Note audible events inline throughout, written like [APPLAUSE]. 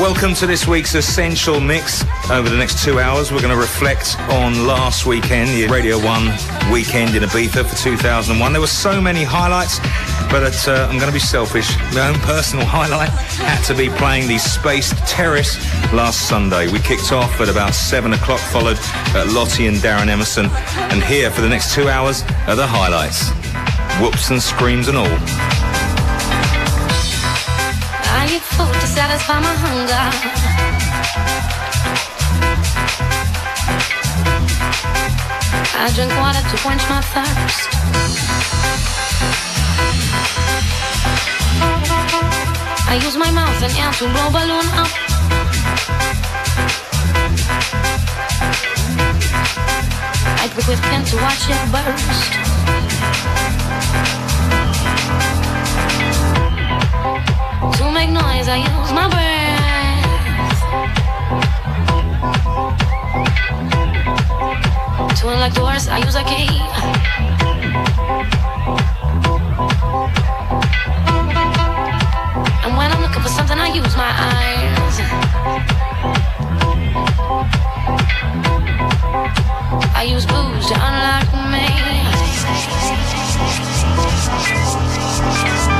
Welcome to this week's Essential Mix. Over the next two hours, we're going to reflect on last weekend, the Radio 1 weekend in Ibiza for 2001. There were so many highlights, but uh, I'm going to be selfish. My own personal [LAUGHS] highlight had to be playing the Spaced Terrace last Sunday. We kicked off at about 7 o'clock, followed at Lottie and Darren Emerson. And here for the next two hours are the highlights. Whoops and screams and all. I eat food to satisfy my hunger. I drink water to quench my thirst. I use my mouth and air to blow balloon up. I grip with pen to watch it burst. To make noise, I use my breath. To unlock doors, I use a key. And when I'm looking for something, I use my eyes. I use booze to unlock me.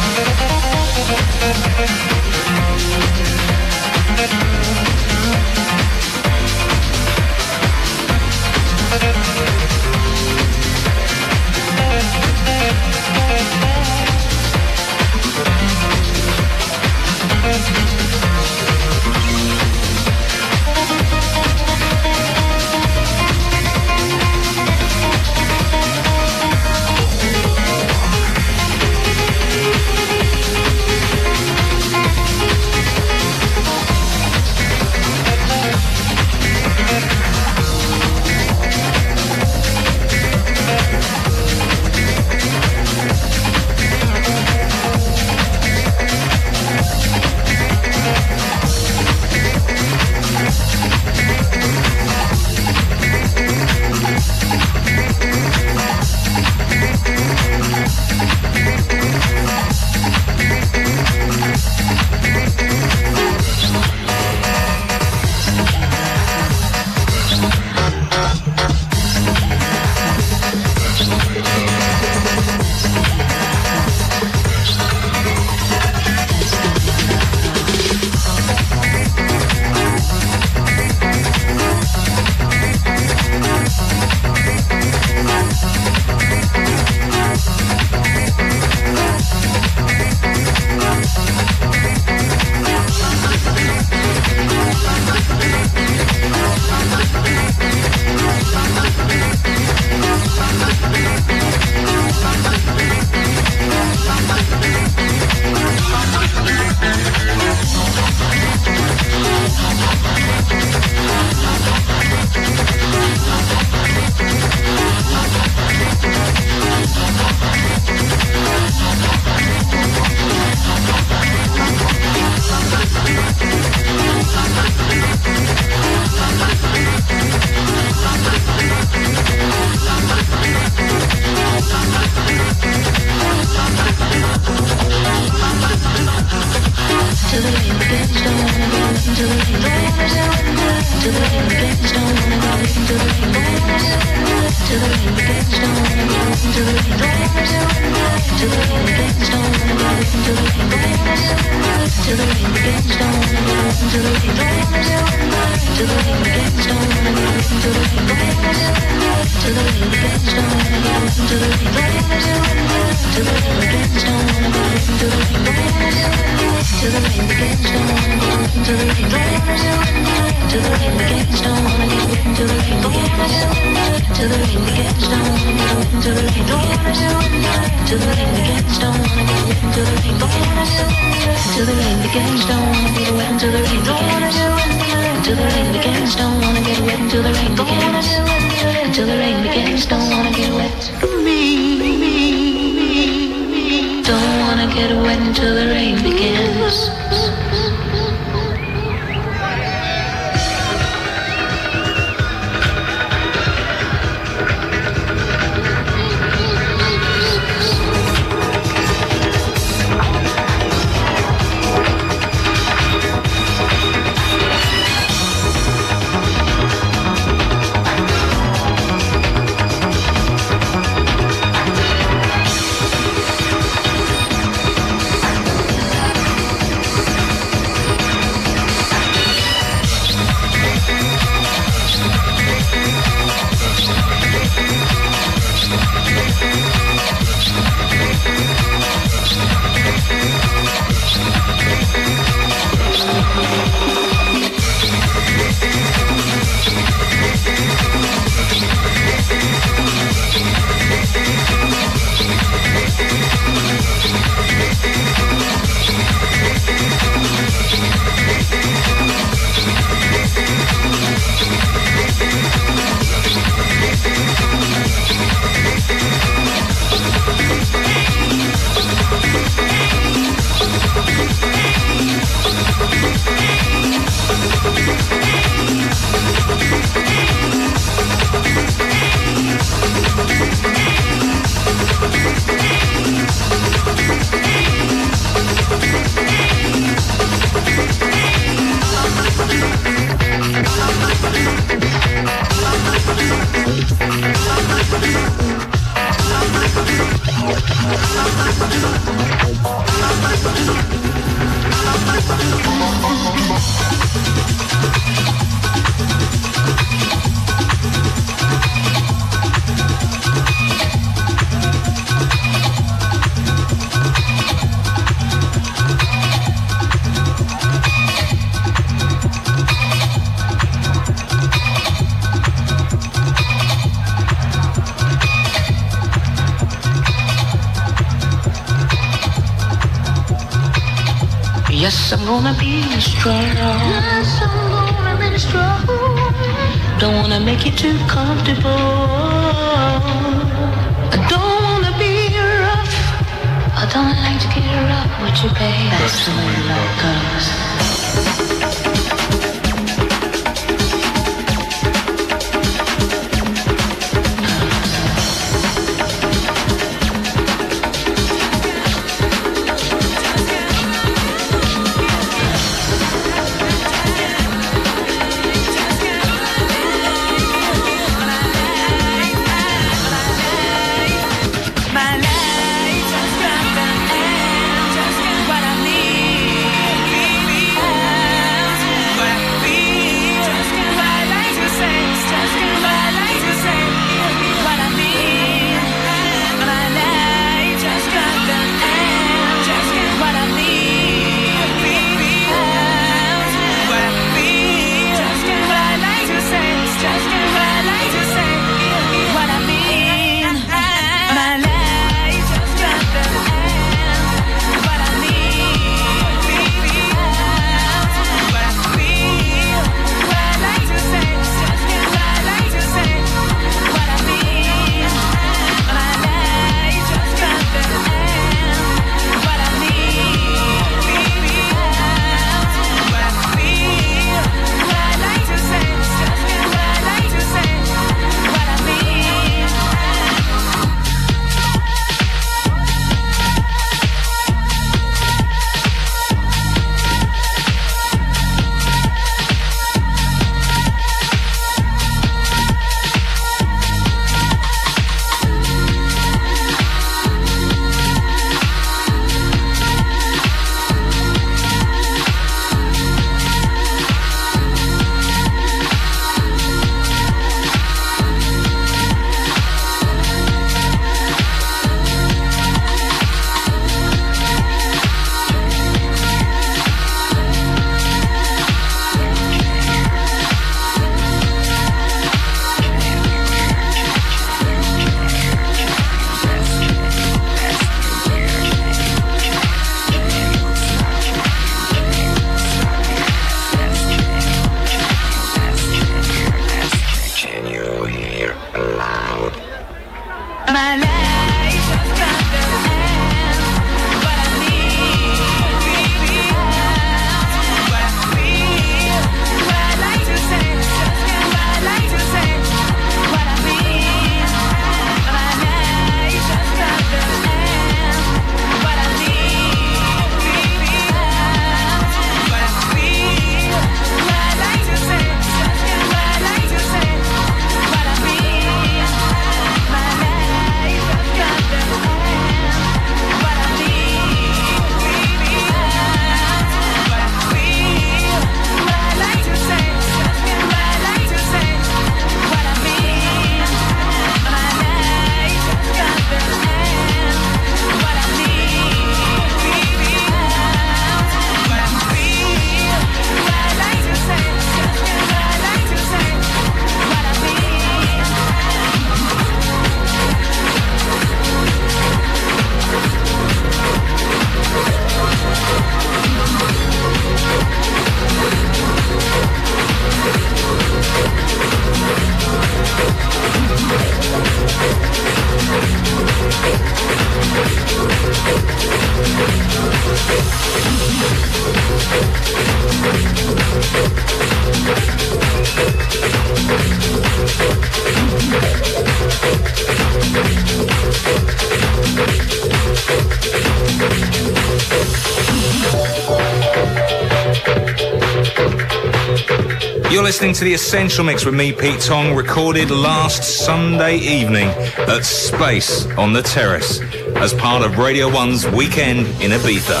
to the Essential Mix with me, Pete Tong, recorded last Sunday evening at Space on the Terrace as part of Radio 1's Weekend in Ibiza.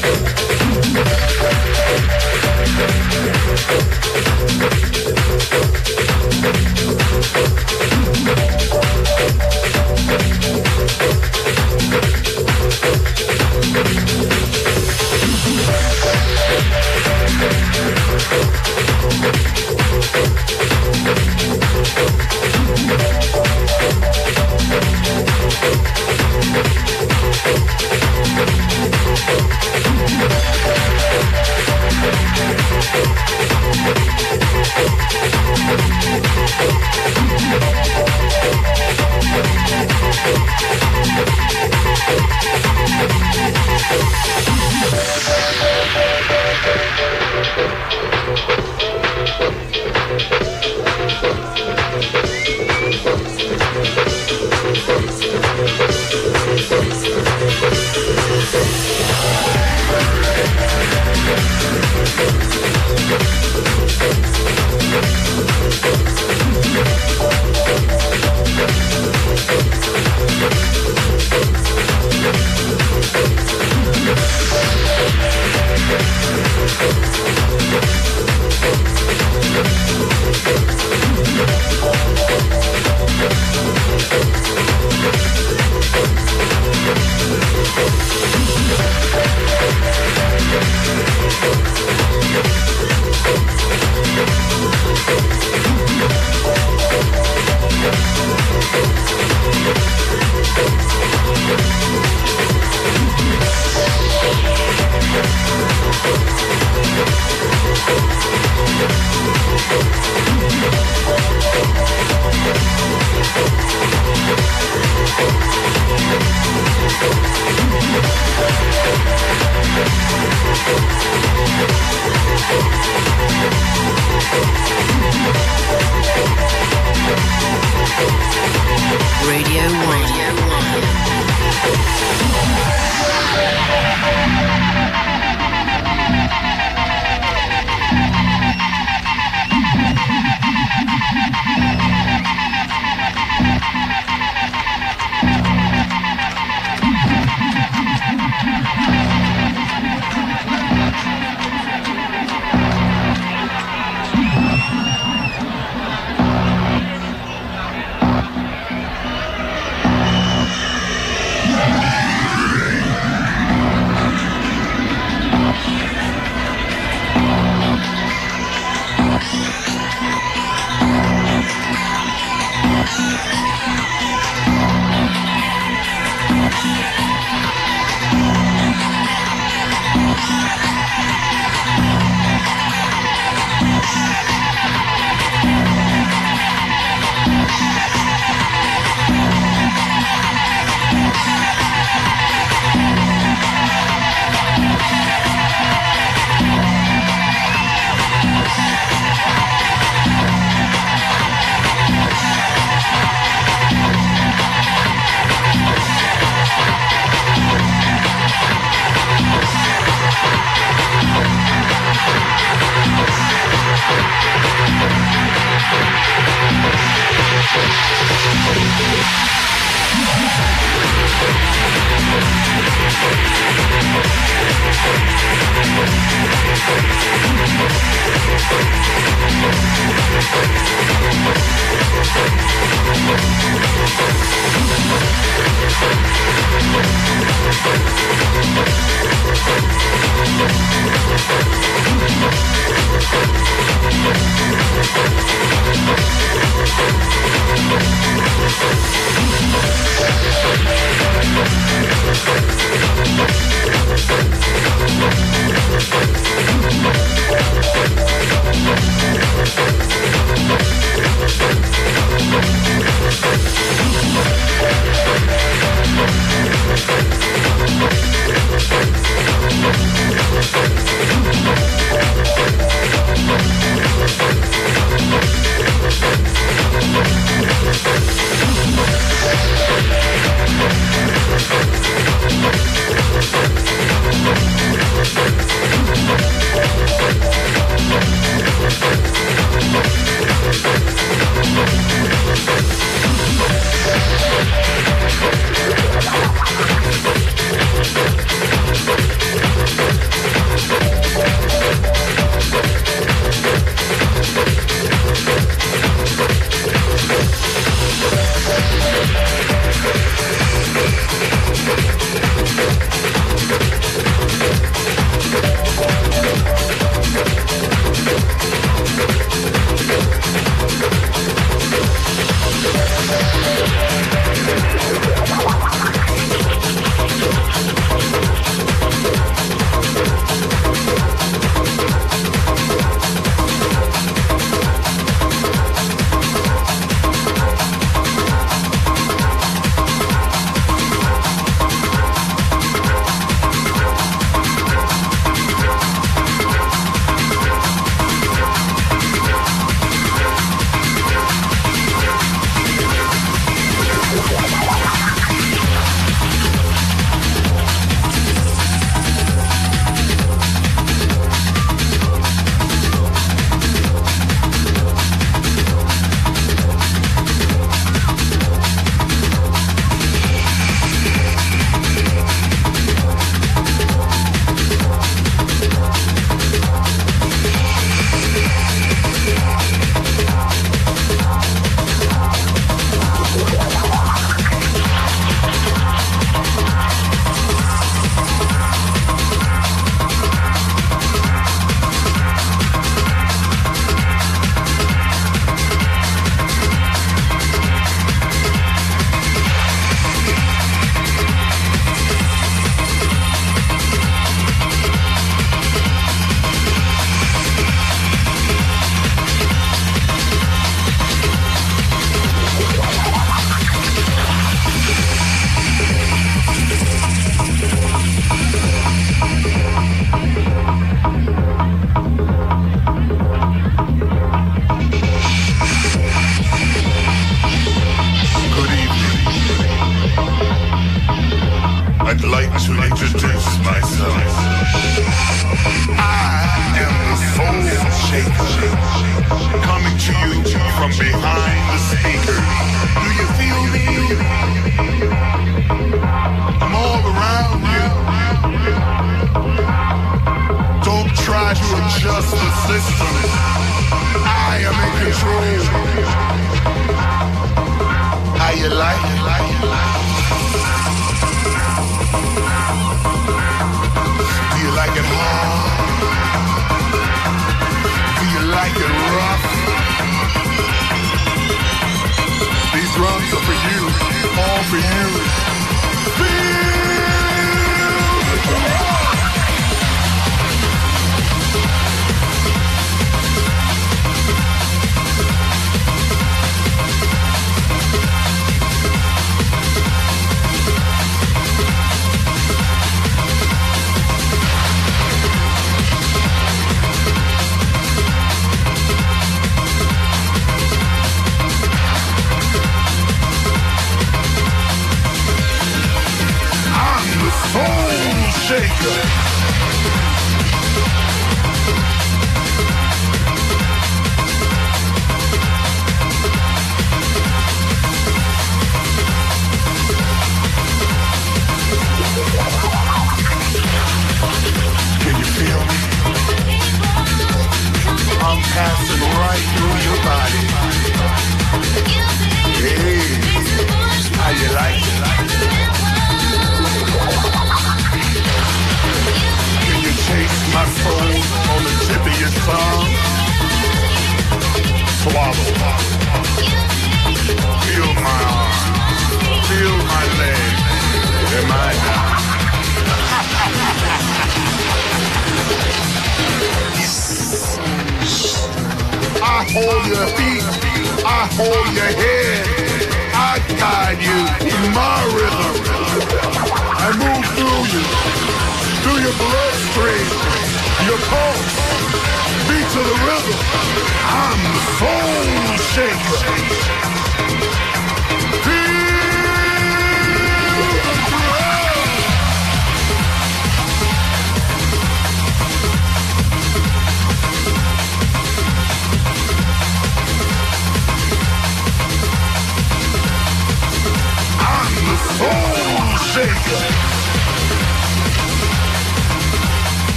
Thank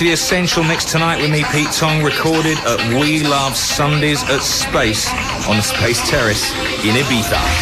to the Essential Mix tonight with me, Pete Tong, recorded at We Love Sundays at Space on the Space Terrace in Ibiza.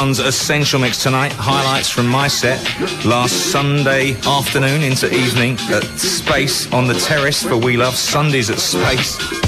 1's Essential Mix tonight. Highlights from my set last Sunday afternoon into evening at Space on the Terrace for We Love Sundays at Space.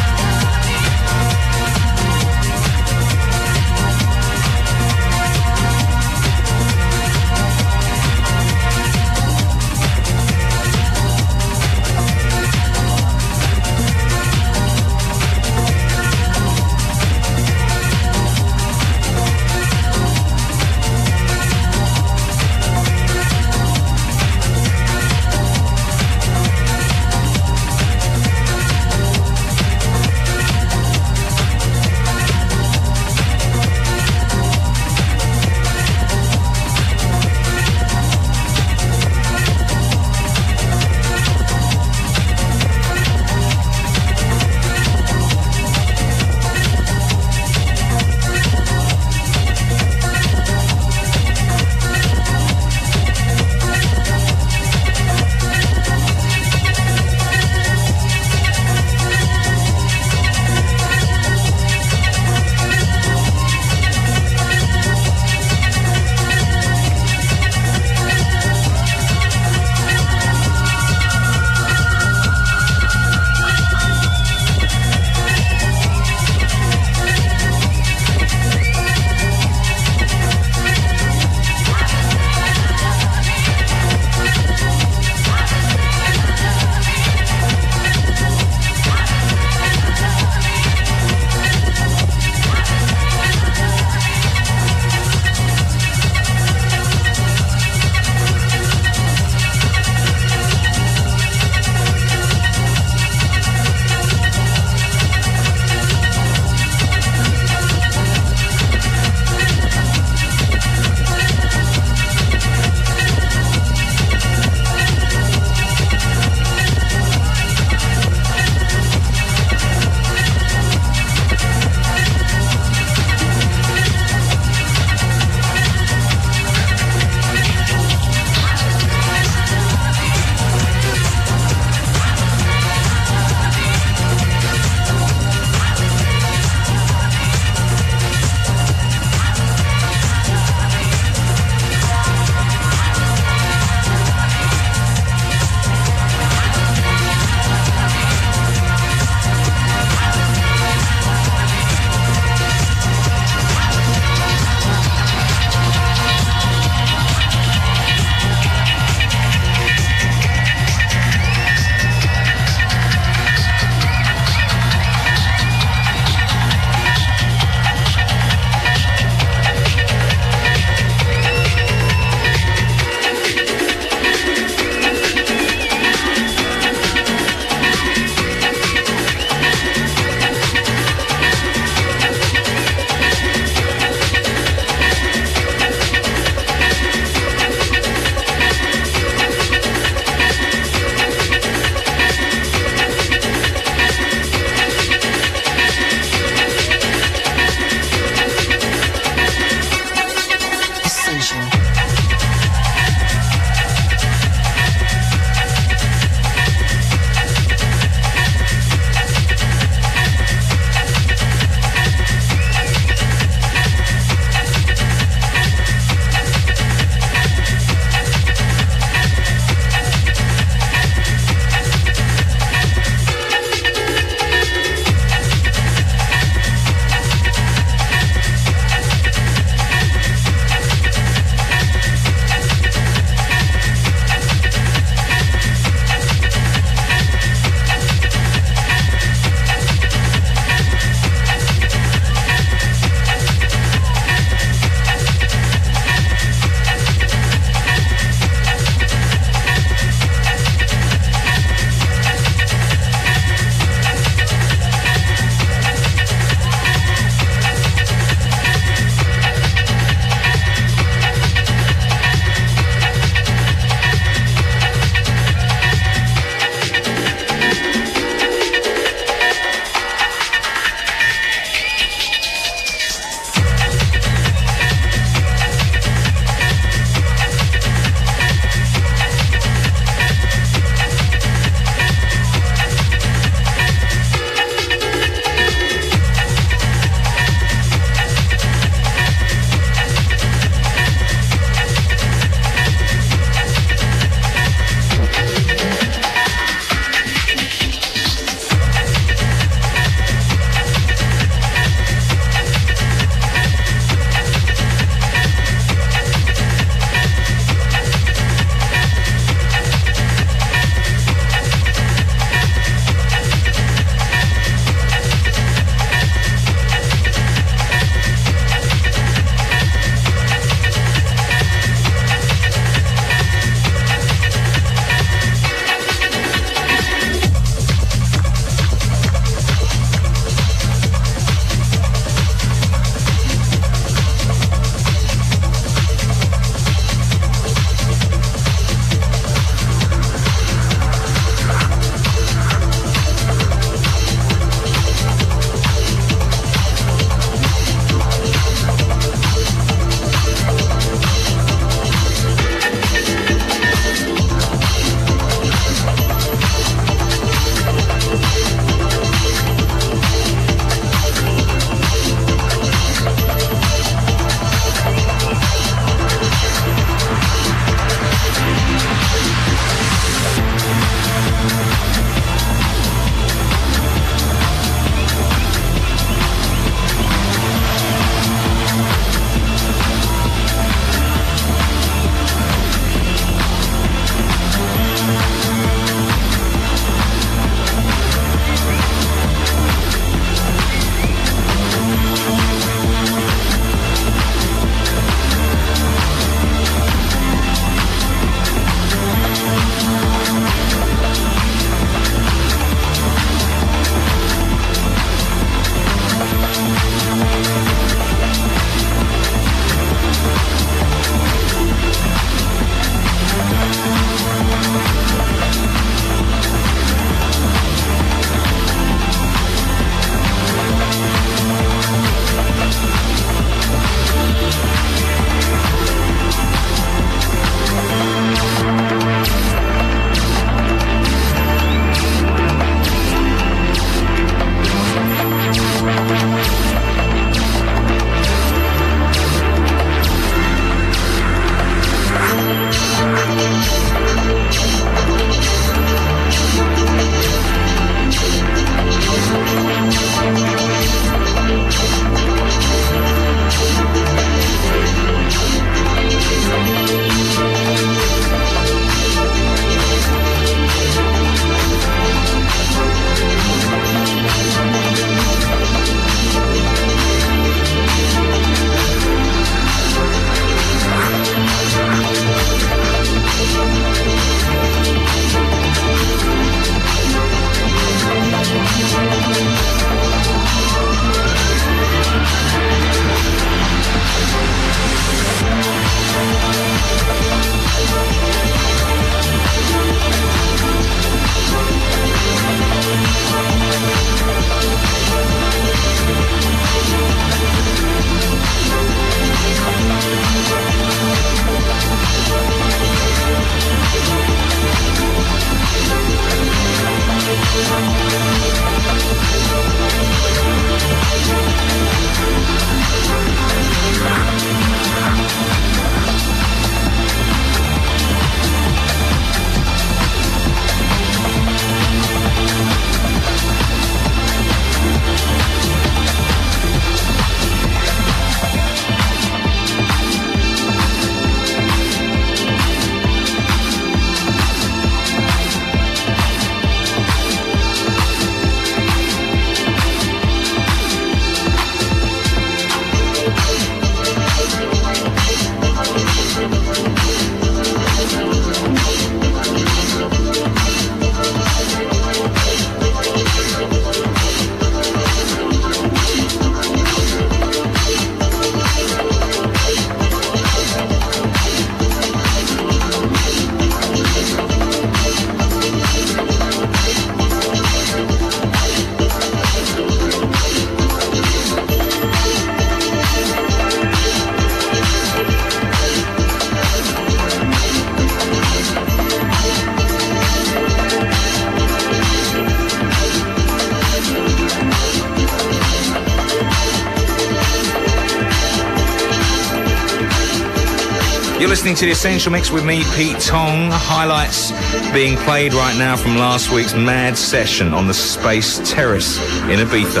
Listening to The Essential Mix with me, Pete Tong. Highlights being played right now from last week's mad session on the Space Terrace in Ibiza.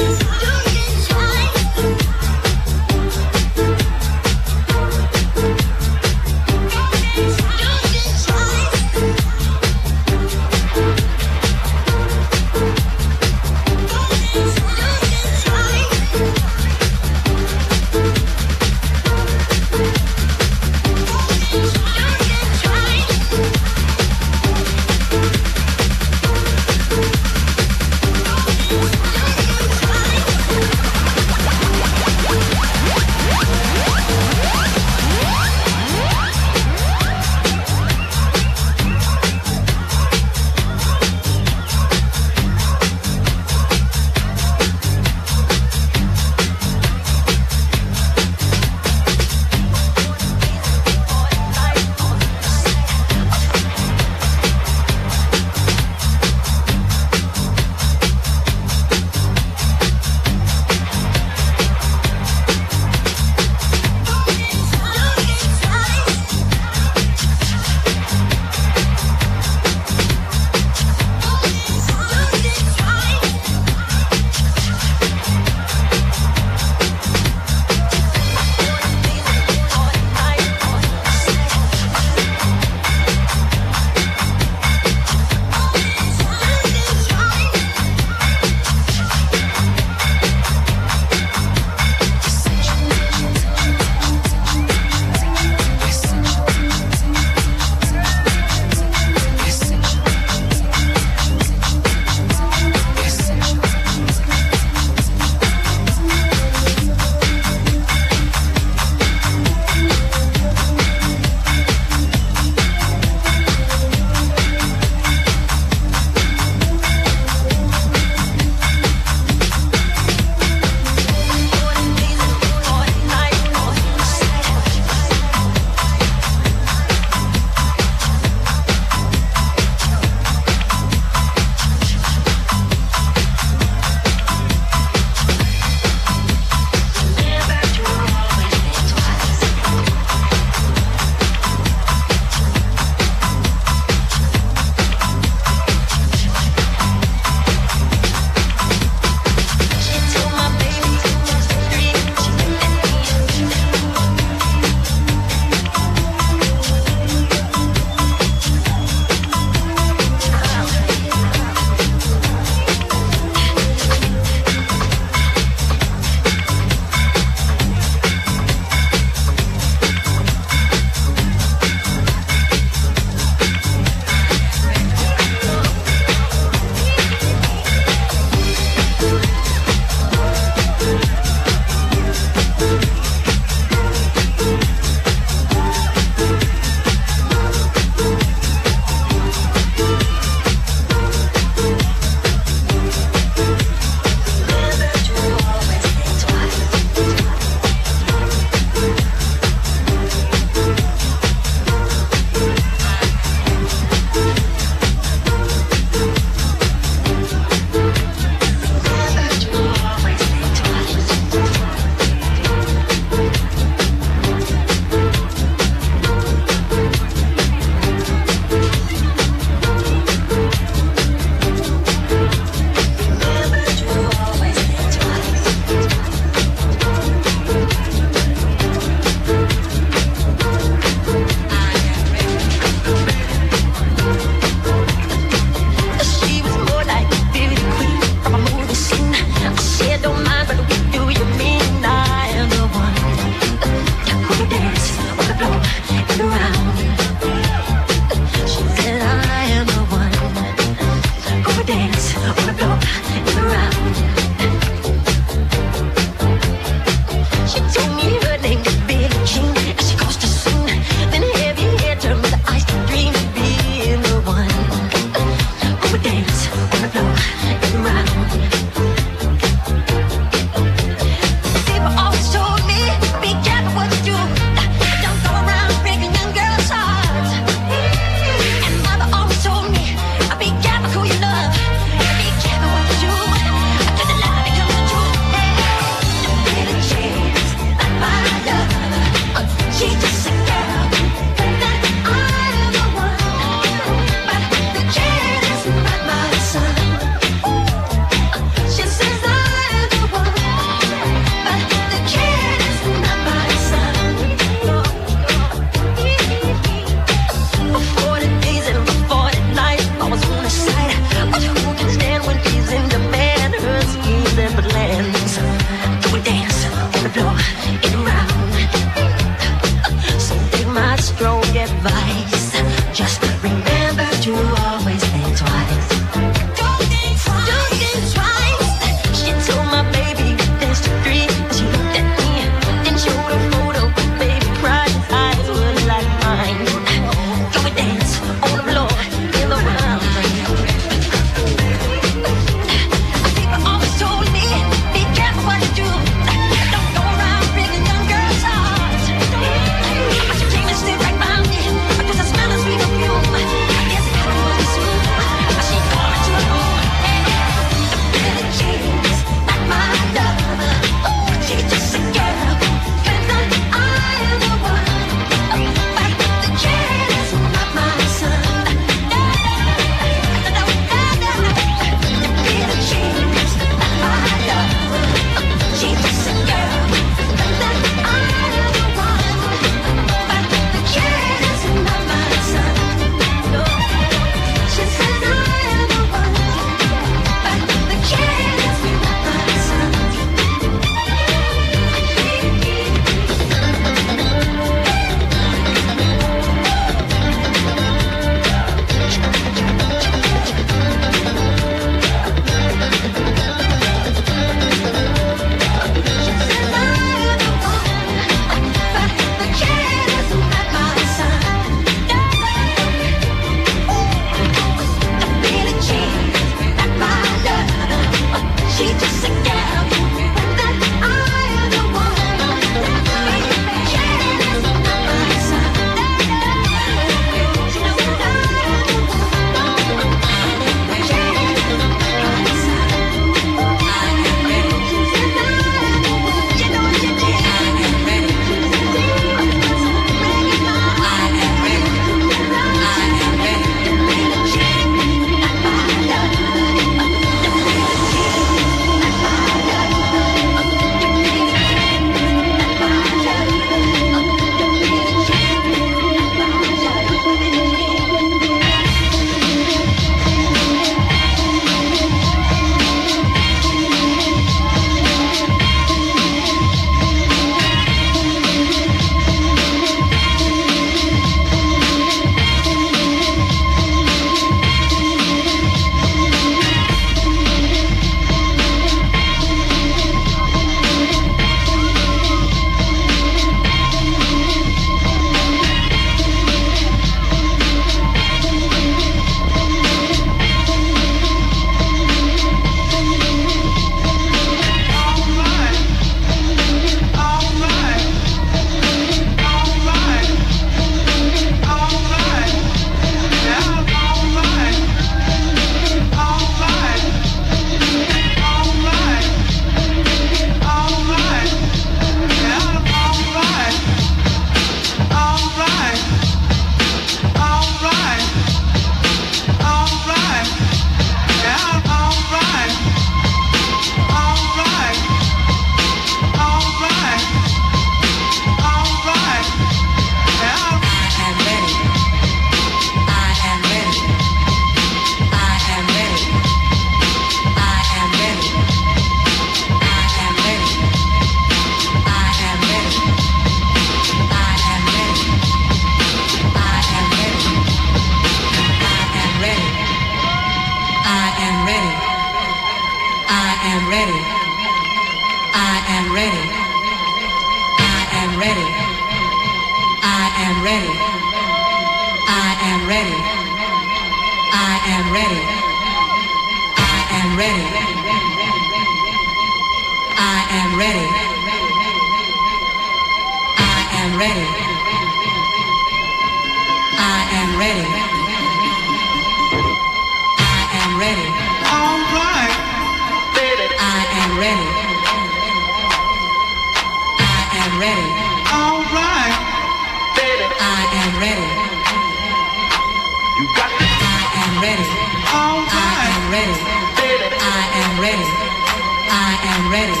I am ready.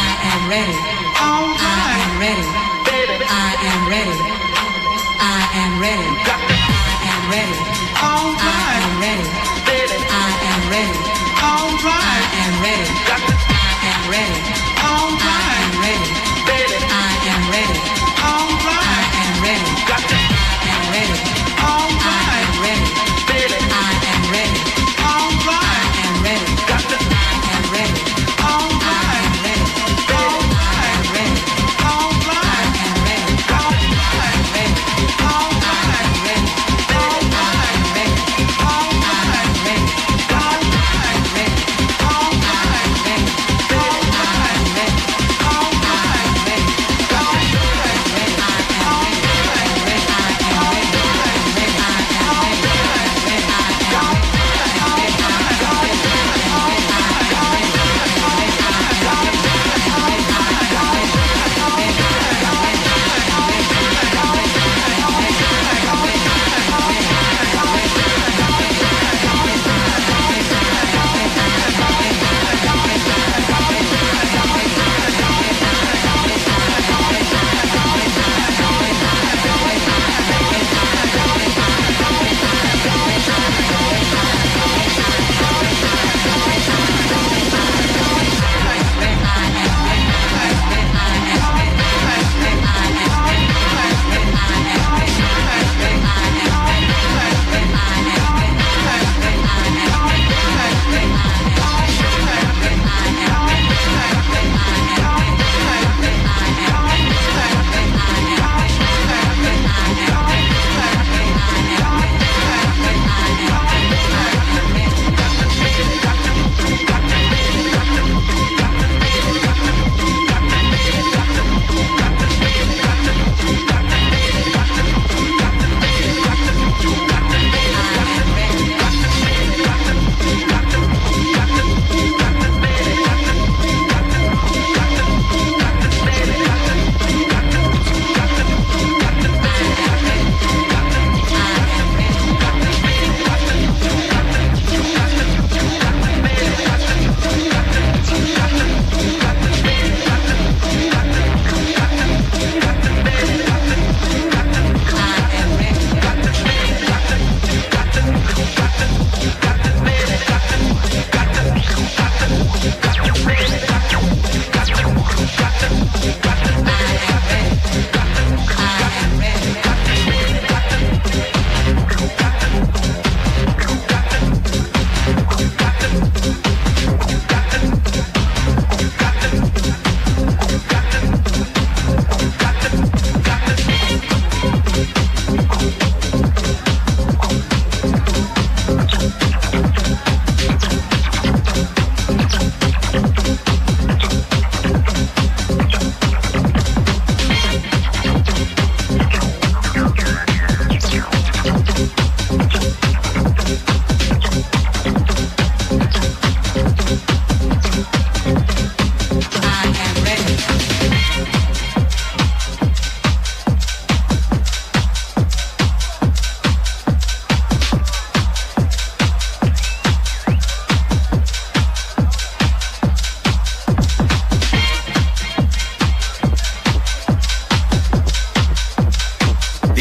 I am ready. I am ready. I am ready. I am ready. I am ready. I am ready.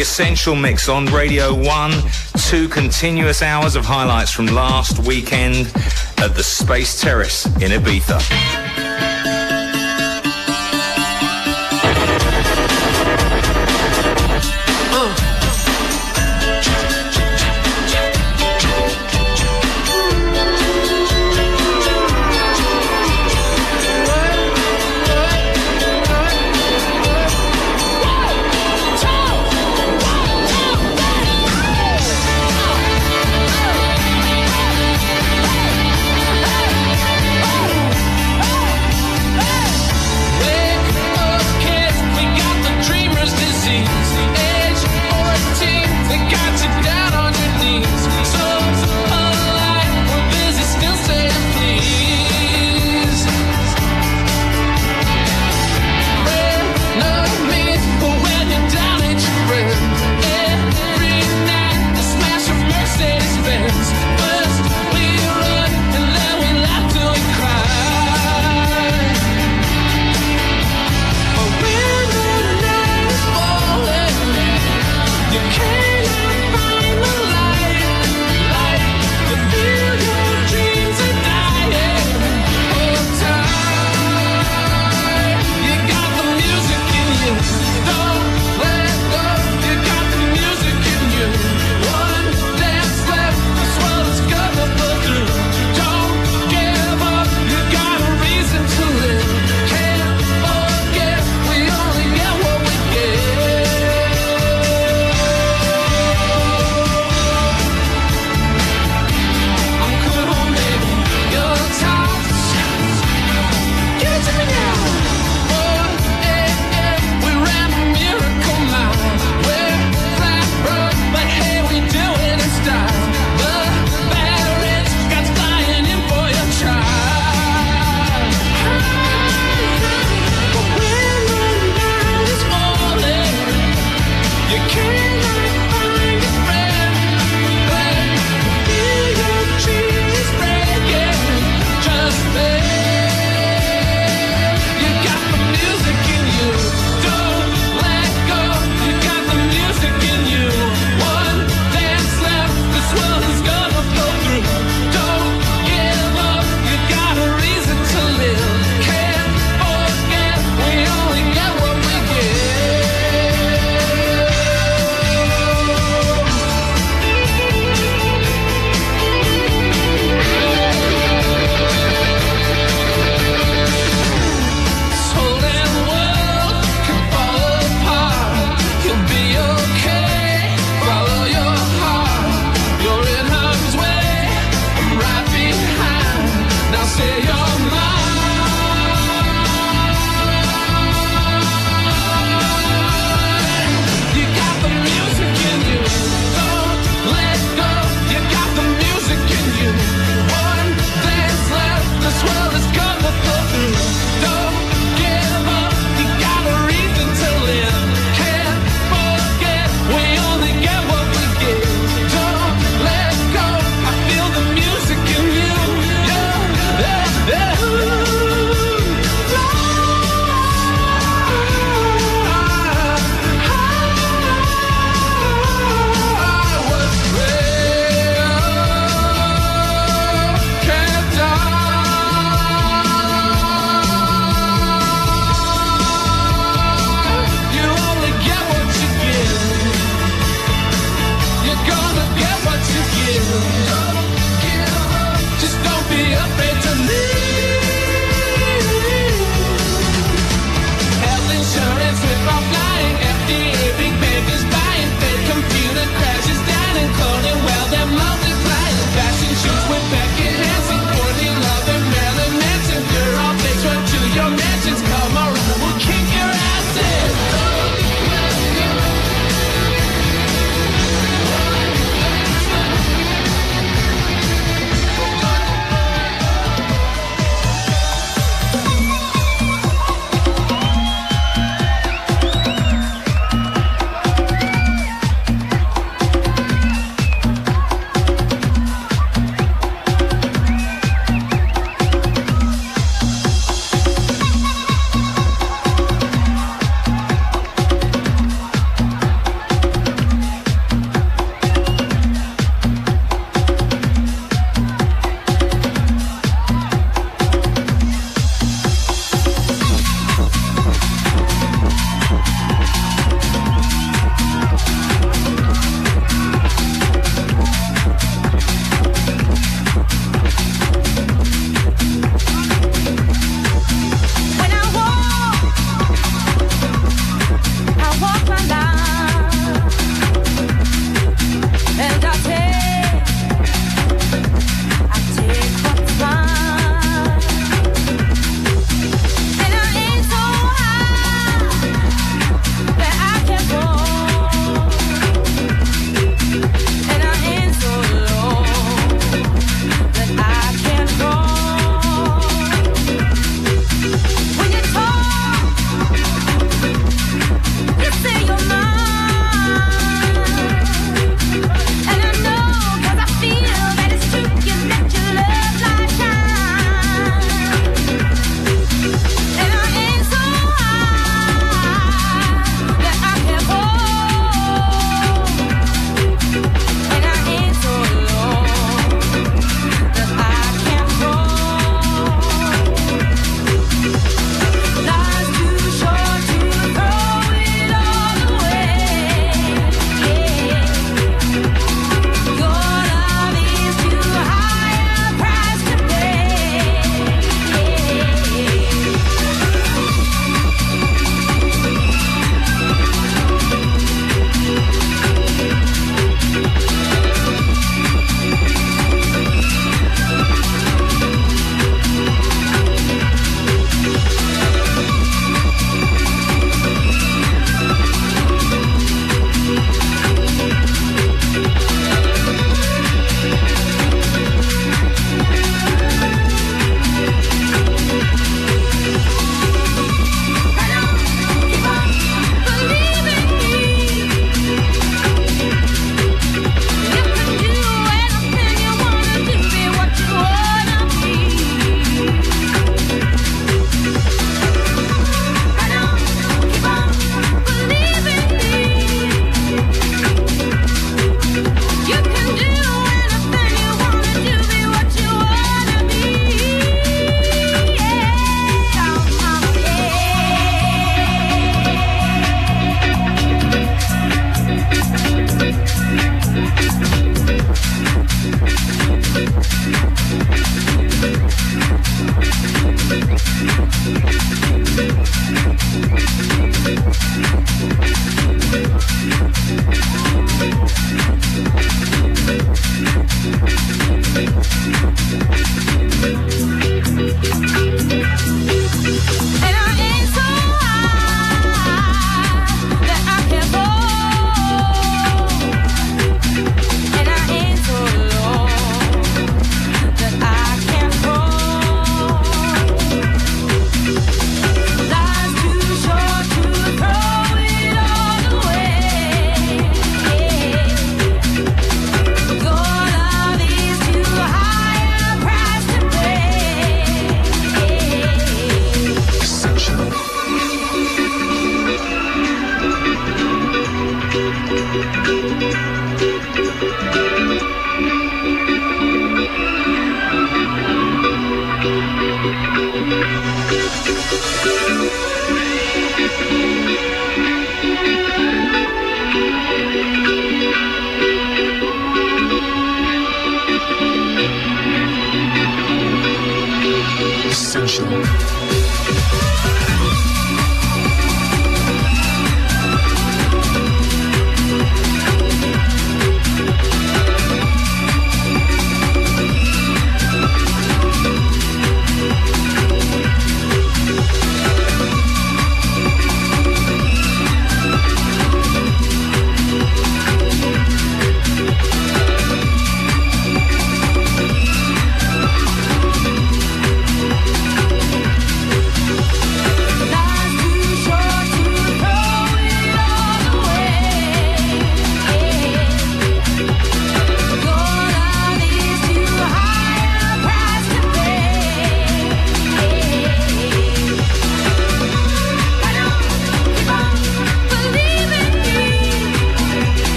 Essential Mix on Radio 1. Two continuous hours of highlights from last weekend at the Space Terrace in Ibiza.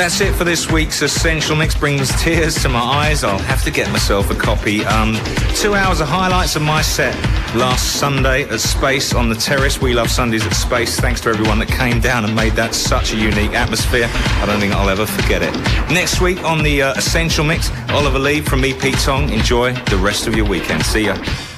That's it for this week's Essential Mix. Brings tears to my eyes. I'll have to get myself a copy. Um, two hours of highlights of my set last Sunday at Space on the Terrace. We love Sundays at Space. Thanks to everyone that came down and made that such a unique atmosphere. I don't think I'll ever forget it. Next week on the uh, Essential Mix, Oliver Lee from me, Pete Tong. Enjoy the rest of your weekend. See ya.